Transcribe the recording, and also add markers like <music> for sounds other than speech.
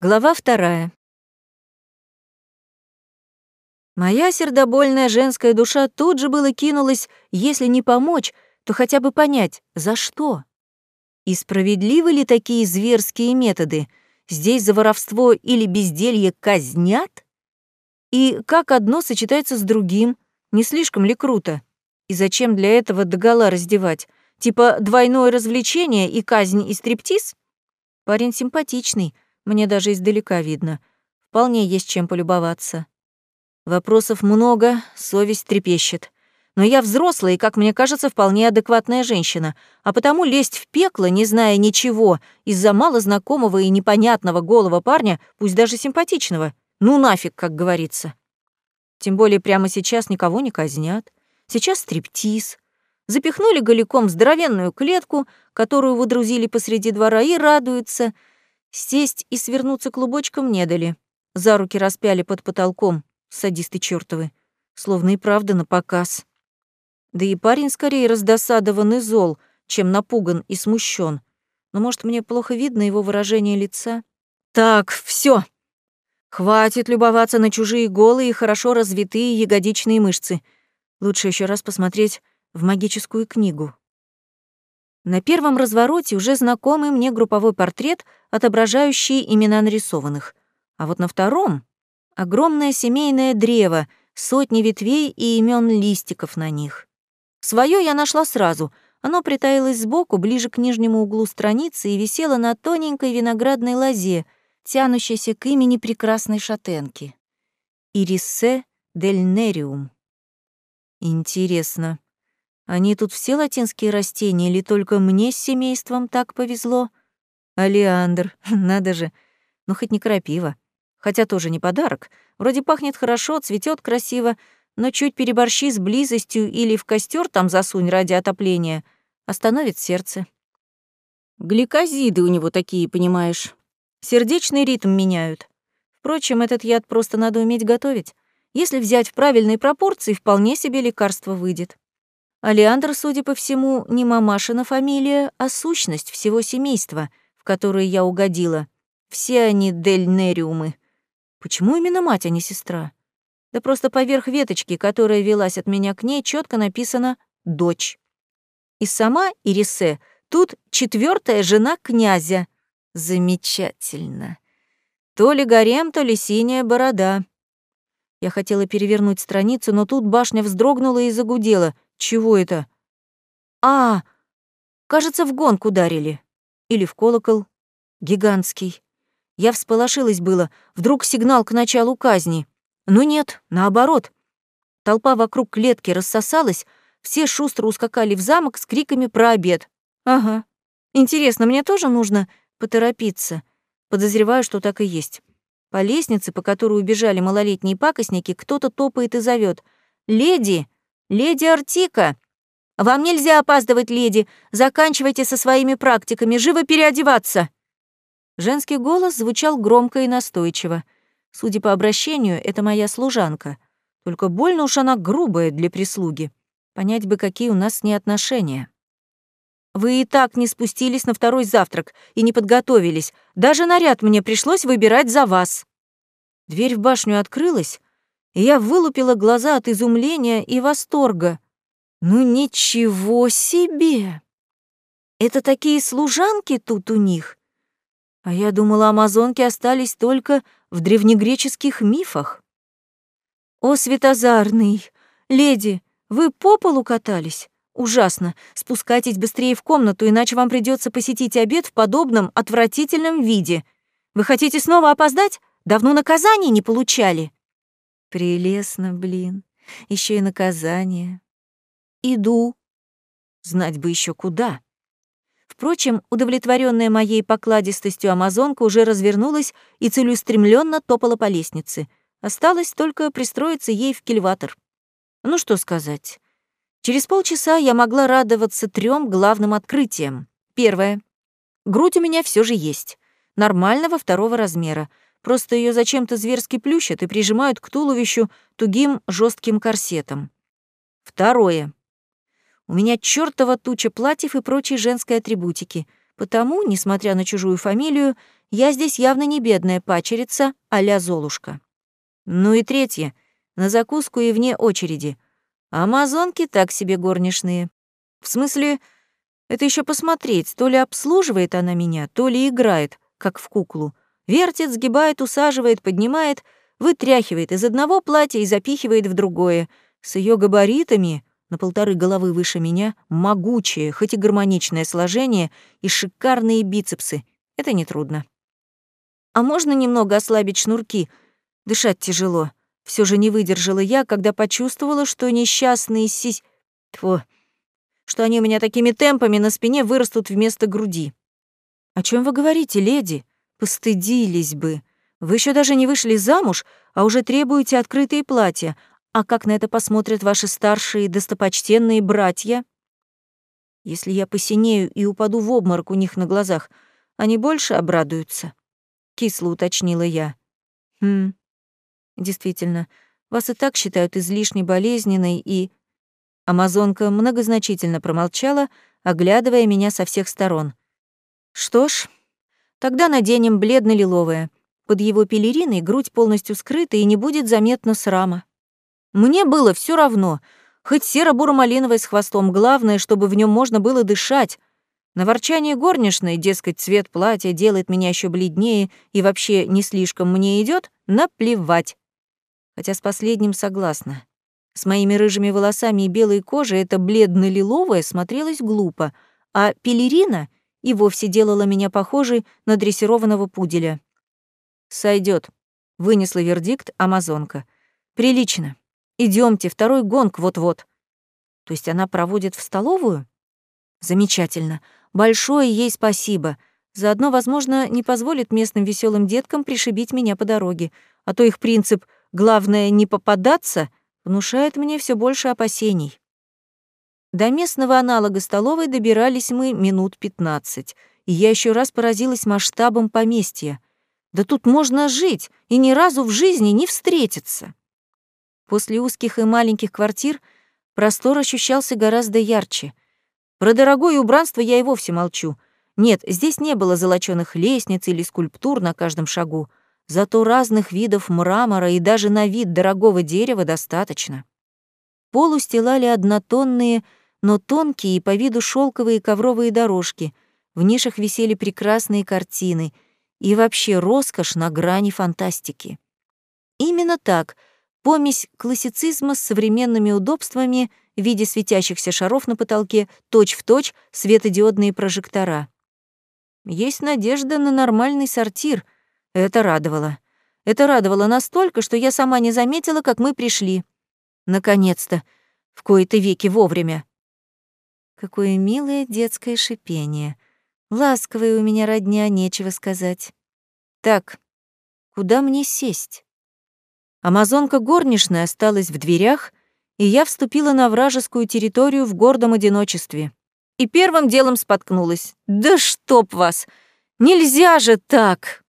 Глава вторая. Моя сердобольная женская душа тут же было кинулась, если не помочь, то хотя бы понять, за что. И справедливы ли такие зверские методы? Здесь за воровство или безделье казнят? И как одно сочетается с другим? Не слишком ли круто? И зачем для этого догола раздевать? Типа двойное развлечение и казнь и стриптиз? Парень симпатичный — мне даже издалека видно. Вполне есть чем полюбоваться. Вопросов много, совесть трепещет. Но я взрослая и, как мне кажется, вполне адекватная женщина, а потому лезть в пекло, не зная ничего, из-за малознакомого и непонятного голого парня, пусть даже симпатичного, ну нафиг, как говорится. Тем более прямо сейчас никого не казнят. Сейчас стриптиз. Запихнули голиком здоровенную клетку, которую выдрузили посреди двора, и радуются — Сесть и свернуться клубочком не дали. За руки распяли под потолком, садисты чёртовы. Словно и правда на показ. Да и парень скорее раздосадован и зол, чем напуган и смущен. Но, может, мне плохо видно его выражение лица? Так, все. Хватит любоваться на чужие голые и хорошо развитые ягодичные мышцы. Лучше еще раз посмотреть в магическую книгу. На первом развороте уже знакомый мне групповой портрет, отображающий имена нарисованных. А вот на втором — огромное семейное древо, сотни ветвей и имен листиков на них. Своё я нашла сразу. Оно притаилось сбоку, ближе к нижнему углу страницы и висело на тоненькой виноградной лозе, тянущейся к имени прекрасной шатенки. Ирисе дель Нериум. Интересно, они тут все латинские растения или только мне с семейством так повезло? Алиандр, <laughs> надо же. Ну, хоть не крапива. Хотя тоже не подарок. Вроде пахнет хорошо, цветет красиво, но чуть переборщи с близостью или в костер там засунь ради отопления, остановит сердце. Гликозиды у него такие, понимаешь. Сердечный ритм меняют. Впрочем, этот яд просто надо уметь готовить. Если взять в правильной пропорции, вполне себе лекарство выйдет. Алиандр, судя по всему, не мамашина фамилия, а сущность всего семейства, в которое я угодила. Все они дельнериумы. Почему именно мать, а не сестра? Да просто поверх веточки, которая велась от меня к ней, четко написано «дочь». И сама Ирисе тут четвертая жена князя. Замечательно. То ли гарем, то ли синяя борода. Я хотела перевернуть страницу, но тут башня вздрогнула и загудела — чего это? А, кажется, в гонг ударили. Или в колокол. Гигантский. Я всполошилась было. Вдруг сигнал к началу казни. Но нет, наоборот. Толпа вокруг клетки рассосалась, все шустро ускакали в замок с криками про обед. Ага. Интересно, мне тоже нужно поторопиться. Подозреваю, что так и есть. По лестнице, по которой убежали малолетние пакостники, кто-то топает и зовет: «Леди! «Леди Артика! Вам нельзя опаздывать, леди! Заканчивайте со своими практиками, живо переодеваться!» Женский голос звучал громко и настойчиво. Судя по обращению, это моя служанка. Только больно уж она грубая для прислуги. Понять бы, какие у нас с ней отношения. Вы и так не спустились на второй завтрак и не подготовились. Даже наряд мне пришлось выбирать за вас. Дверь в башню открылась, я вылупила глаза от изумления и восторга. Ну ничего себе! Это такие служанки тут у них. А я думала, амазонки остались только в древнегреческих мифах. О, светозарный! Леди, вы по полу катались? Ужасно. Спускайтесь быстрее в комнату, иначе вам придется посетить обед в подобном отвратительном виде. Вы хотите снова опоздать? Давно наказаний не получали. Прелестно, блин. Еще и наказание. Иду. Знать бы еще куда. Впрочем, удовлетворенная моей покладистостью амазонка уже развернулась и целеустремленно топала по лестнице. Осталось только пристроиться ей в кильватор. Ну что сказать. Через полчаса я могла радоваться трем главным открытиям. Первое. Грудь у меня все же есть. Нормального второго размера — Просто ее зачем-то зверски плющат и прижимают к туловищу тугим жестким корсетом. Второе. У меня чертова туча платьев и прочей женской атрибутики, потому, несмотря на чужую фамилию, Я здесь явно не бедная пачерица а Золушка. Ну и третье, на закуску и вне очереди. Амазонки так себе горничные. В смысле, это еще посмотреть, то ли обслуживает она меня, то ли играет, как в куклу. Вертит, сгибает, усаживает, поднимает, вытряхивает из одного платья и запихивает в другое. С ее габаритами, на полторы головы выше меня, могучее, хоть и гармоничное сложение и шикарные бицепсы. Это нетрудно. А можно немного ослабить шнурки? Дышать тяжело. Все же не выдержала я, когда почувствовала, что несчастные сись... Тьфу, что они у меня такими темпами на спине вырастут вместо груди. «О чем вы говорите, леди? Постыдились бы. Вы еще даже не вышли замуж, а уже требуете открытые платья. А как на это посмотрят ваши старшие достопочтенные братья? Если я посинею и упаду в обморок у них на глазах, они больше обрадуются?» Кисло уточнила я. «Хм, действительно, вас и так считают излишне болезненной и...» Амазонка многозначительно промолчала, оглядывая меня со всех сторон. «Что ж, тогда наденем бледно-лиловое. Под его пелериной грудь полностью скрыта и не будет заметно срама. Мне было все равно, хоть серо-буро-малиновое с хвостом, главное, чтобы в нем можно было дышать. На ворчание горничной, дескать, цвет платья делает меня еще бледнее и вообще не слишком мне идет, наплевать. Хотя с последним согласна. С моими рыжими волосами и белой кожей это бледно-лиловое смотрелось глупо, а пелерина и вовсе делала меня похожей на дрессированного пуделя. Сойдет, вынесла вердикт амазонка. Прилично. Идемте, второй гонг вот-вот. То есть она проводит в столовую? Замечательно. Большое ей спасибо. Заодно, возможно, не позволит местным веселым деткам пришибить меня по дороге. А то их принцип «главное не попадаться» внушает мне все больше опасений. До местного аналога столовой добирались мы минут пятнадцать, и я еще раз поразилась масштабом поместья. Да тут можно жить и ни разу в жизни не встретиться. После узких и маленьких квартир простор ощущался гораздо ярче. Про дорогое убранство я и вовсе молчу. Нет, здесь не было золочёных лестниц или скульптур на каждом шагу. Зато разных видов мрамора и даже на вид дорогого дерева достаточно. Пол устилали однотонные, но тонкие и по виду шелковые ковровые дорожки. В нишах висели прекрасные картины. И вообще роскошь на грани фантастики. Именно так, помесь классицизма с современными удобствами в виде светящихся шаров на потолке, точь-в-точь светодиодные прожектора. Есть надежда на нормальный сортир — это радовало. Это радовало настолько, что я сама не заметила, как мы пришли. Наконец-то, в кои-то веки вовремя. Какое милое детское шипение. Ласковая у меня родня, нечего сказать. Так, куда мне сесть? Амазонка горничная осталась в дверях, и я вступила на вражескую территорию в гордом одиночестве. И первым делом споткнулась. «Да чтоб вас! Нельзя же так!»